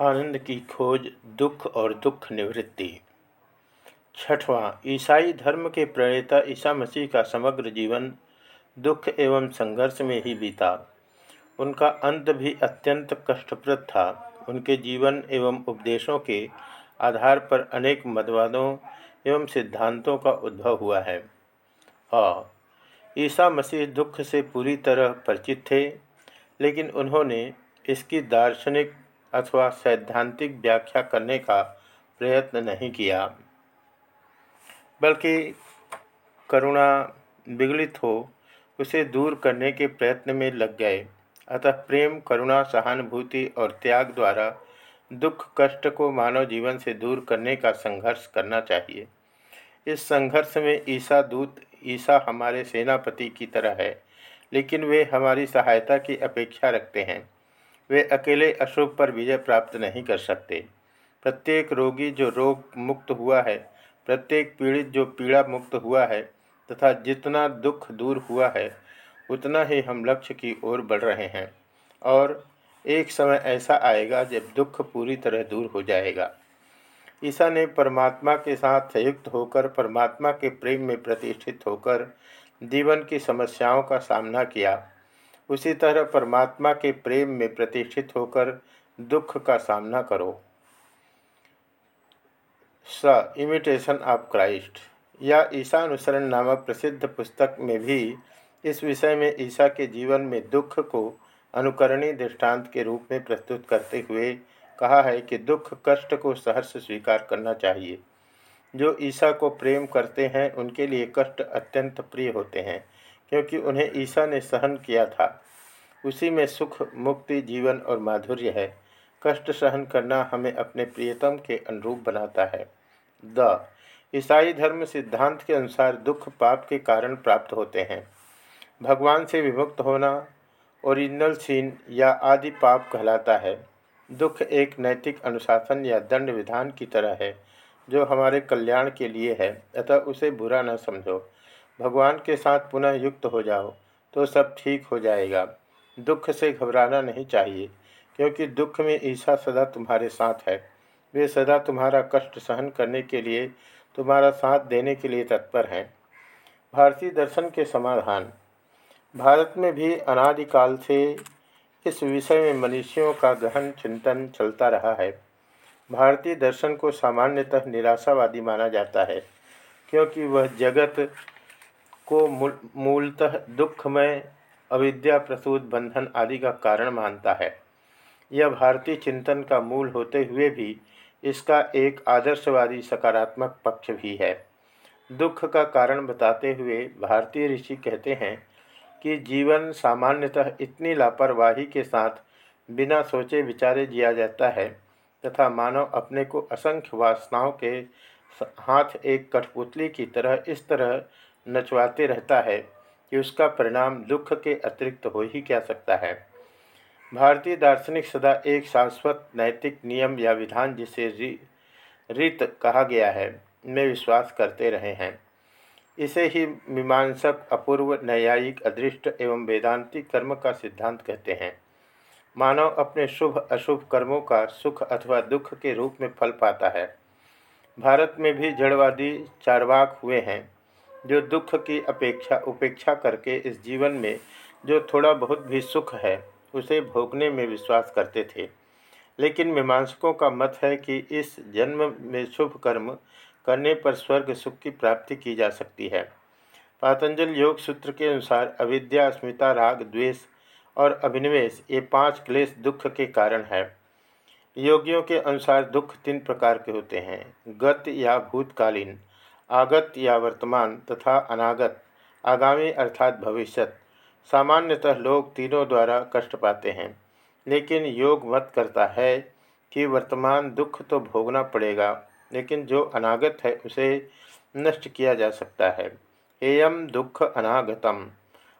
आनंद की खोज, दुख और दुख निवृत्ति। छठवां, ईसाई धर्म के प्रणेता ईसा मसीह का समग्र जीवन दुख एवं संघर्ष में ही बीता। उनका अंत भी अत्यंत कष्टप्रद था। उनके जीवन एवं उपदेशों के आधार पर अनेक मतवादों एवं सिद्धांतों का उद्भव हुआ है। आ ईसा मसीह दुख से पूरी तरह परिचित थे, लेकिन उन्होंने इसकी दार्शनिक अथवा सैद्धांतिक व्याख्या करने का प्रयत्न नहीं किया। बल्कि करुणा विगलित हो, उसे दूर करने के प्रयत्न में लग गए। अतः प्रेम, करुणा, सहानुभूति और त्याग द्वारा दुख, कष्ट को मानव जीवन से दूर करने का संघर्ष करना चाहिए। इस संघर्ष में ईसा दूत, ईसा हमारे सेनापति की तरह है, लेकिन वे हमारी सहायता की अपेक्षा रखते हैं। वे अकेले अशुभ पर विजय प्राप्त नहीं कर सकते। प्रत्येक रोगी जो रोग मुक्त हुआ है, प्रत्येक पीड़ित जो पीड़ा मुक्त हुआ है, तथा जितना दुख दूर हुआ है, उतना ही हम लक्ष्य की ओर बढ़ रहे हैं। और एक समय ऐसा आएगा जब दुख पूरी तरह दूर हो जाएगा। ईसा ने परमात्मा के साथ संयुक्त होकर, परमात्मा के प्रेम में प्रतिष्ठित होकर, जीवन की समस्याओं का सामना किया। उसी तरह परमात्मा के प्रेम में प्रतिष्ठित होकर दुख का सामना करो। स, इमिटेशन ऑफ़ क्राइस्ट। या ईसा अनुसरण नामक प्रसिद्ध पुस्तक में भी इस विषय में ईसा के जीवन में दुख को अनुकरणीय दृष्टांत के रूप में प्रस्तुत करते हुए कहा है कि दुख कष्ट को सहर्ष स्वीकार करना चाहिए। जो ईसा को प्रेम करते हैं, उनके लिए कष्ट अत्यंत प्रिय होते हैं। क्योंकि उन्हें ईसा ने सहन किया था। उसी में सुख, मुक्ति, जीवन और माधुर्य है। कष्ट सहन करना हमें अपने प्रियतम के अनुरूप बनाता है। द ईसाई धर्म सिद्धांत के अनुसार दुख, पाप के कारण प्राप्त होते हैं। भगवान से विमुक्त होना ओरिजिनल सीन या आदि पाप कहलाता है। दुख एक नैतिक अनुशासन या दंड विधान की तरह है, जो हमारे कल्याण के लिए है, अतः उसे बुरा न समझो। भगवान के साथ पुनः युक्त हो जाओ तो सब ठीक हो जाएगा। दुख से घबराना नहीं चाहिए, क्योंकि दुख में ईसा सदा तुम्हारे साथ है। वे सदा तुम्हारा कष्ट सहन करने के लिए, तुम्हारा साथ देने के लिए तत्पर हैं। भारतीय दर्शन के समाधान। भारत में भी अनादिकाल से इस विषय में मनुष्यों का गहन चिंतन चलता रहा है। भारतीय दर्शन को सामान्यतः निराशावादी माना जाता है, क्योंकि वह जगत को मूलतः दुखमय, अविद्या प्रसूत बंधन आदि का कारण मानता है। यह भारतीय चिंतन का मूल होते हुए भी इसका एक आदर्शवादी सकारात्मक पक्ष भी है। दुख का कारण बताते हुए भारतीय ऋषि कहते हैं कि जीवन सामान्यतः इतनी लापरवाही के साथ बिना सोचे विचारे जिया जाता है तथा मानव अपने को असंख्य वासनाओं के हाथ एक कठपुतली की तरह इस तरह नचवाते रहता है कि उसका परिणाम दुख के अतिरिक्त हो ही क्या सकता है। भारतीय दार्शनिक सदा एक शाश्वत, नैतिक नियम या विधान जिसे रीत कहा गया है, में विश्वास करते रहे हैं। इसे ही मीमांसक, अपूर्व, न्यायिक, अदृष्ट एवं वेदांतिक कर्म का सिद्धांत कहते हैं। मानव अपने शुभ, अशुभ कर्मों का सुख अथवा दुख के रूप में फल पाता है। भारत में भी जड़वादी चारवाक हुए हैं। जो दुख की अपेक्षा, उपेक्षा करके इस जीवन में जो थोड़ा बहुत भी सुख है, उसे भोगने में विश्वास करते थे। लेकिन मीमांसकों का मत है कि इस जन्म में शुभ कर्म करने पर स्वर्ग सुख की प्राप्ति की जा सकती है। पातंजल योग सूत्र के अनुसार अविद्या, अस्मिता, राग, द्वेष और अभिनिवेश ये पाँच क्लेश दुख के कारण है। योगियों के अनुसार दुख तीन प्रकार के होते हैं, गत या भूतकालीन। आगत या वर्तमान तथा अनागत, आगामी अर्थात भविष्यत सामान्यतः लोग तीनों द्वारा कष्ट पाते हैं, लेकिन योग मत करता है कि वर्तमान दुख तो भोगना पड़ेगा, लेकिन जो अनागत है उसे नष्ट किया जा सकता है। एयम दुख अनागतम,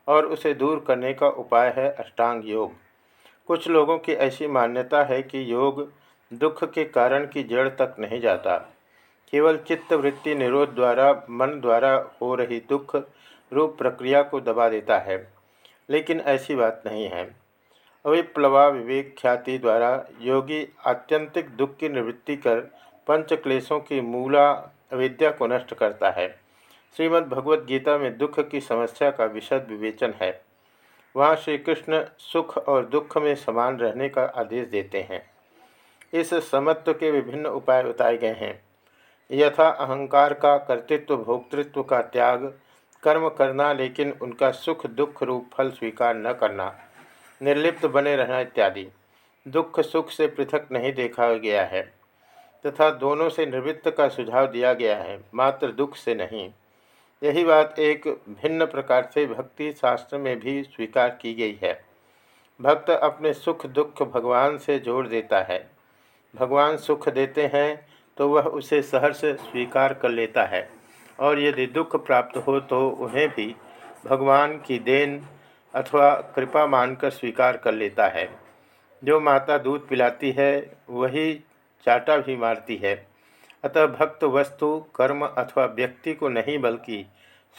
और उसे दूर करने का उपाय है अष्टांग योग। कुछ लोगों की ऐसी मान्यता है कि योग दुख के कारण की जड़ तक नहीं जाता। केवल चित्तवृत्ति निरोध द्वारा, मन द्वारा हो रही दुख रूप प्रक्रिया को दबा देता है। लेकिन ऐसी बात नहीं है। अविप्लवा विवेक ख्याति द्वारा योगी आत्यंतिक दुख की निवृत्ति कर पंच क्लेशों की मूला अविद्या को नष्ट करता है। श्रीमद् भगवद गीता में दुख की समस्या का विशद विवेचन है। वहाँ श्री कृष्ण सुख और दुख में समान रहने का आदेश देते हैं। इस समत्व के विभिन्न उपाय बताए गए हैं। यथा अहंकार का कर्तृत्व, भोक्तृत्व का त्याग, कर्म करना लेकिन उनका सुख, दुख रूप फल स्वीकार न करना, निर्लिप्त बने रहना इत्यादि। दुख सुख से पृथक नहीं देखा गया है, तथा दोनों से निवृत्त का सुझाव दिया गया है, मात्र दुख से नहीं। यही बात एक भिन्न प्रकार से भक्ति शास्त्र में भी स्वीकार की गई है। भक्त अपने सुख दुख भगवान से जोड़ देता है। भगवान सुख देते हैं तो वह उसे सहर्ष स्वीकार कर लेता है। और यदि दुख प्राप्त हो तो उन्हें भी भगवान की देन अथवा कृपा मानकर स्वीकार कर लेता है। जो माता दूध पिलाती है, वही चाटा भी मारती है। अतः भक्त वस्तु, कर्म अथवा व्यक्ति को नहीं, बल्कि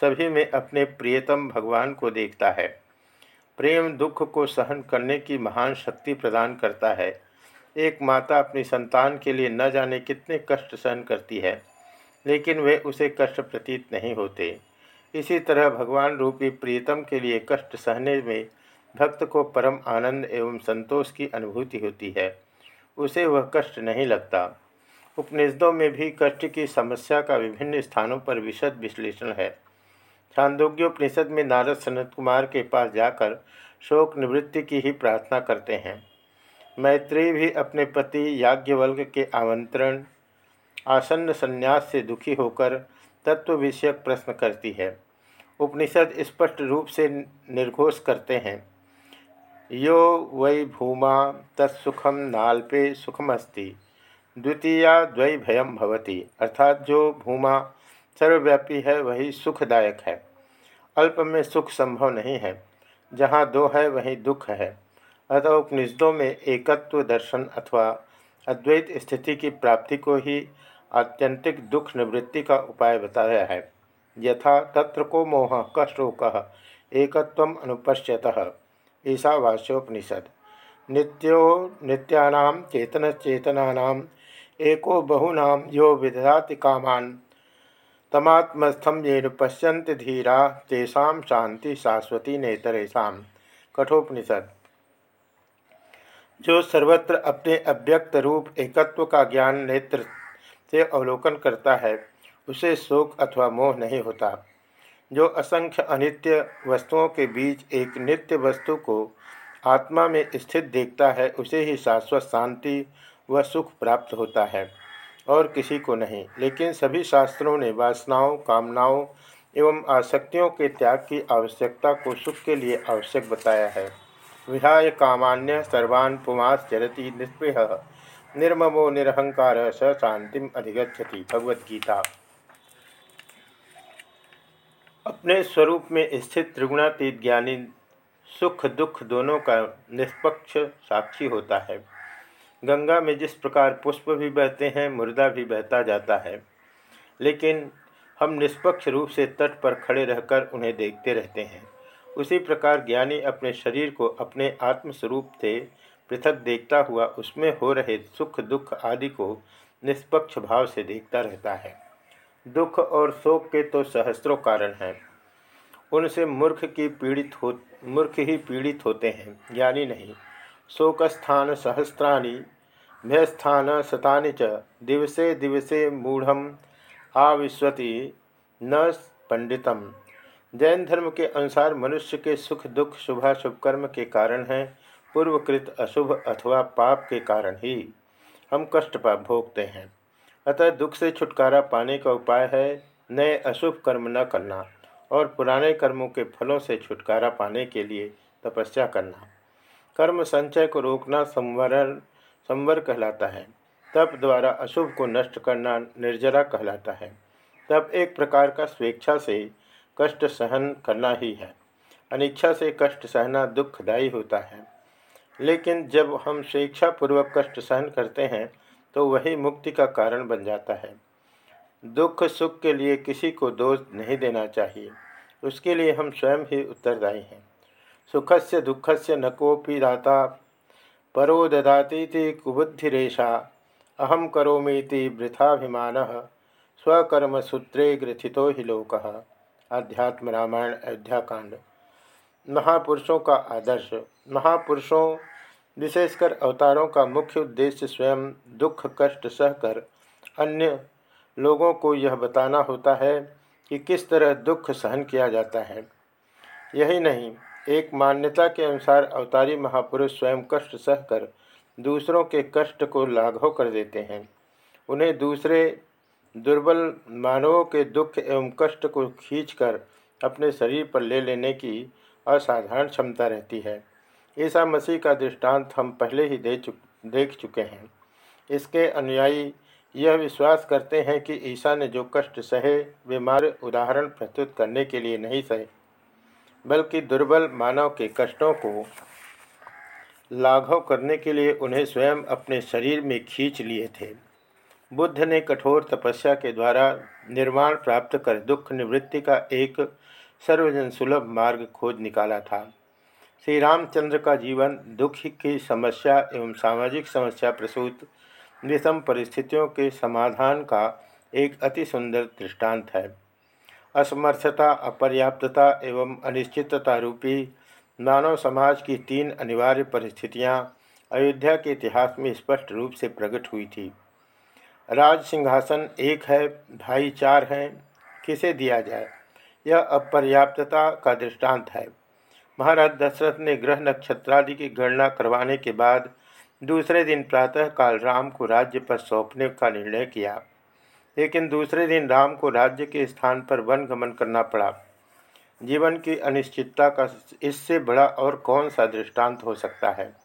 सभी में अपने प्रियतम भगवान को देखता है। प्रेम दुख को सहन करने की महान शक्ति प्रदान करता है। एक माता अपनी संतान के लिए न जाने कितने कष्ट सहन करती है, लेकिन वे उसे कष्ट प्रतीत नहीं होते। इसी तरह भगवान रूपी प्रियतम के लिए कष्ट सहने में भक्त को परम आनंद एवं संतोष की अनुभूति होती है। उसे वह कष्ट नहीं लगता। उपनिषदों में भी कष्ट की समस्या का विभिन्न स्थानों पर विशद विश्लेषण है। छांदोग्योपनिषद में नारद सनत कुमार के पास जाकर शोक निवृत्ति की ही प्रार्थना करते हैं। मैत्री भी अपने पति याज्ञवल्क के आमंत्रण, आसन्न संन्यास से दुखी होकर तत्व विषयक प्रश्न करती है। उपनिषद स्पष्ट रूप से निर्घोष करते हैं। यो वै भूमा तत्सुखम नाल्पे सुखमस्ति, द्वितीया द्वै भयम भवती। अर्थात जो भूमा सर्वव्यापी है, वही सुखदायक है। अल्प में सुख संभव नहीं है। जहाँ दो है, वहीं दुख है। अतः उपनिषदों में एकत्व दर्शन अथवा अद्वैत स्थिति की प्राप्ति को ही आत्यंतिक दुख निवृत्ति का उपाय बताया है। यथा तत्र को मोह क शोक एक अनुपश्यत ईशावास्योपनिषद नित्यो नित्यानां चेतनचेतना एको बहुना यो विदधाति कामान। तमात्मस्थम येन पश्यन्ति धीरा, तेषा शांति शाश्वती नेतरेशा कठोपनिषद। जो सर्वत्र अपने अव्यक्त रूप, एकत्व का ज्ञान नेत्र से अवलोकन करता है, उसे शोक अथवा मोह नहीं होता। जो असंख्य अनित्य वस्तुओं के बीच एक नित्य वस्तु को आत्मा में स्थित देखता है, उसे ही शाश्वत शांति व सुख प्राप्त होता है, और किसी को नहीं। लेकिन सभी शास्त्रों ने वासनाओं, कामनाओं एवं आसक्तियों के त्याग की आवश्यकता को सुख के लिए आवश्यक बताया है। विहाय कामान्य सर्वान् पुमास चरती निस्पृह निर्ममो निरहंकार स शांतिम अधिगछति भगवद्गीता। अपने स्वरूप में स्थित त्रिगुणातीत ज्ञानी सुख दुख दोनों का निष्पक्ष साक्षी होता है। गंगा में जिस प्रकार पुष्प भी बहते हैं, मुर्दा भी बहता जाता है। लेकिन हम निष्पक्ष रूप से तट पर खड़े रहकर उन्हें देखते रहते हैं। उसी प्रकार ज्ञानी अपने शरीर को अपने आत्मस्वरूप से पृथक देखता हुआ उसमें हो रहे सुख, दुख आदि को निष्पक्ष भाव से देखता रहता है। दुख और शोक के तो सहस्त्रों कारण हैं। उनसे मूर्ख की पीड़ित हो, मूर्ख ही पीड़ित होते हैं, ज्ञानी नहीं। शोकस्थान सहस्राणी भयस्थान शतानि च, दिवसे दिवसे मूढ़ आविश्वती न पंडितम। जैन धर्म के अनुसार मनुष्य के सुख, दुख शुभाशुभ कर्म के कारण हैं, पूर्वकृत अशुभ अथवा पाप के कारण ही हम कष्ट पाप भोगते हैं। अतः दुख से छुटकारा पाने का उपाय है, नए अशुभ कर्म न करना और पुराने कर्मों के फलों से छुटकारा पाने के लिए तपस्या करना। कर्म संचय को रोकना संवरण, संवर कहलाता है। तप द्वारा अशुभ को नष्ट करना निर्जरा कहलाता है। तब एक प्रकार का स्वेच्छा से कष्ट सहन करना ही है। अनिच्छा से कष्ट सहना दुखदायी होता है। लेकिन जब हम स्वेच्छापूर्वक कष्ट सहन करते हैं तो वही मुक्ति का कारण बन जाता है। दुख सुख के लिए किसी को दोष नहीं देना चाहिए। उसके लिए हम स्वयं ही उत्तरदायी हैं। सुख से दुख से न कोपी दाता। परो ददाती कुबुद्धिरेशा अहम करोमीति वृथाभिमान। स्वकर्मसूत्रे ग्रथितो हि लोक। अध्यात्म रामायण अयोध्याकांड महापुरुषों का आदर्श। महापुरुषों, विशेषकर अवतारों का मुख्य उद्देश्य स्वयं दुख, कष्ट सहकर अन्य लोगों को यह बताना होता है कि किस तरह दुख सहन किया जाता है। यही नहीं, एक मान्यता के अनुसार अवतारी महापुरुष स्वयं कष्ट सहकर दूसरों के कष्ट को लाघव कर देते हैं। उन्हें दूसरे दुर्बल मानवों के दुख एवं कष्ट को खींचकर अपने शरीर पर ले लेने की असाधारण क्षमता रहती है। ईसा मसीह का दृष्टांत हम पहले ही दे चुक, देख चुके हैं। इसके अनुयायी यह विश्वास करते हैं कि ईसा ने जो कष्ट सहे, वे मार उदाहरण प्रस्तुत करने के लिए नहीं सहे, बल्कि दुर्बल मानव के कष्टों को लाघव करने के लिए उन्हें स्वयं अपने शरीर में खींच लिए थे। बुद्ध ने कठोर तपस्या के द्वारा निर्माण प्राप्त कर दुख निवृत्ति का एक सर्वजन सुलभ मार्ग खोज निकाला था। श्री रामचंद्र का जीवन, दुख की समस्या एवं सामाजिक समस्या प्रसूत विषम परिस्थितियों के समाधान का एक अति सुंदर दृष्टांत है। असमर्थता, अपर्याप्तता एवं अनिश्चितता रूपी मानव समाज की तीन अनिवार्य परिस्थितियाँ अयोध्या के इतिहास में स्पष्ट रूप से प्रकट हुई थी। राज सिंहासन एक है भाई चार हैं, किसे दिया जाए? यह अपर्याप्तता का दृष्टांत है। महाराज दशरथ ने ग्रह नक्षत्रादि की गणना करवाने के बाद दूसरे दिन प्रातःकाल राम को राज्य पर सौंपने का निर्णय किया। लेकिन दूसरे दिन राम को राज्य के स्थान पर वन गमन करना पड़ा। जीवन की अनिश्चितता का इससे बड़ा और कौन सा दृष्टांत हो सकता है?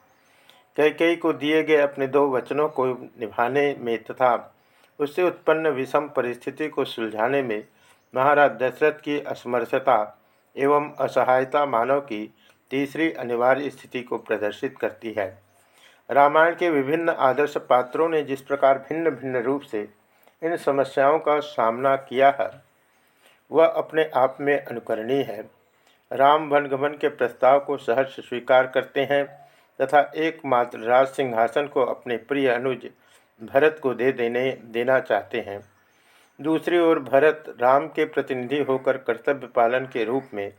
कई कई को दिए गए अपने दो वचनों को निभाने में तथा उससे उत्पन्न विषम परिस्थिति को सुलझाने में महाराज दशरथ की असमर्थता एवं असहायता मानव की तीसरी अनिवार्य स्थिति को प्रदर्शित करती है। रामायण के विभिन्न आदर्श पात्रों ने जिस प्रकार भिन्न भिन्न रूप से इन समस्याओं का सामना किया है, वह अपने आप में अनुकरणीय है। राम वनगमन के प्रस्ताव को सहर्ष स्वीकार करते हैं तथा एकमात्र राज सिंहासन को अपने प्रिय अनुज भरत को दे देने, देना चाहते हैं। दूसरी ओर भरत राम के प्रतिनिधि होकर कर्तव्य पालन के रूप में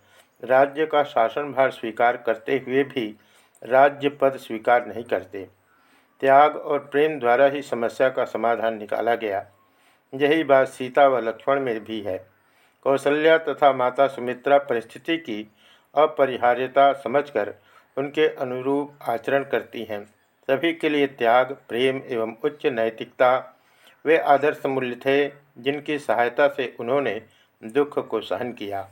राज्य का शासनभार स्वीकार करते हुए भी राज्य पद स्वीकार नहीं करते। त्याग और प्रेम द्वारा ही समस्या का समाधान निकाला गया। यही बात सीता व लक्ष्मण में भी है। कौशल्या तथा माता सुमित्रा परिस्थिति की अपरिहार्यता समझकर उनके अनुरूप आचरण करती हैं। सभी के लिए त्याग, प्रेम एवं उच्च नैतिकता, वे आदर्श मूल्य थे, जिनकी सहायता से उन्होंने दुख को सहन किया।